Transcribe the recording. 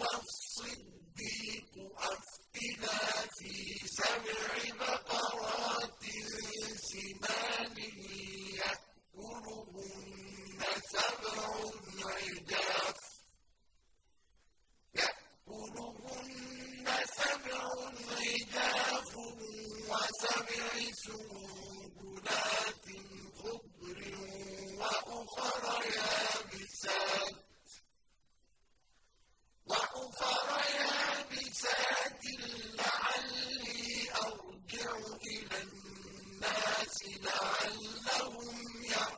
وَالصِّدِّيقُ أَفْتِنَا فِي سَبْعِ بَقَرَاتٍ سِمَانٍ يَأْكُلُهُنَّ سَبْعٌ عِجَافٌ. وَسَبْعِ سُنبُلَاتٍ مُّحْدِثَاتٍ لَّعَلِّي أَرْجِعُ إِلَى النَّاسِ لَعَلَّهُمْ يَعْلَمُونَ